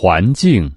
环境。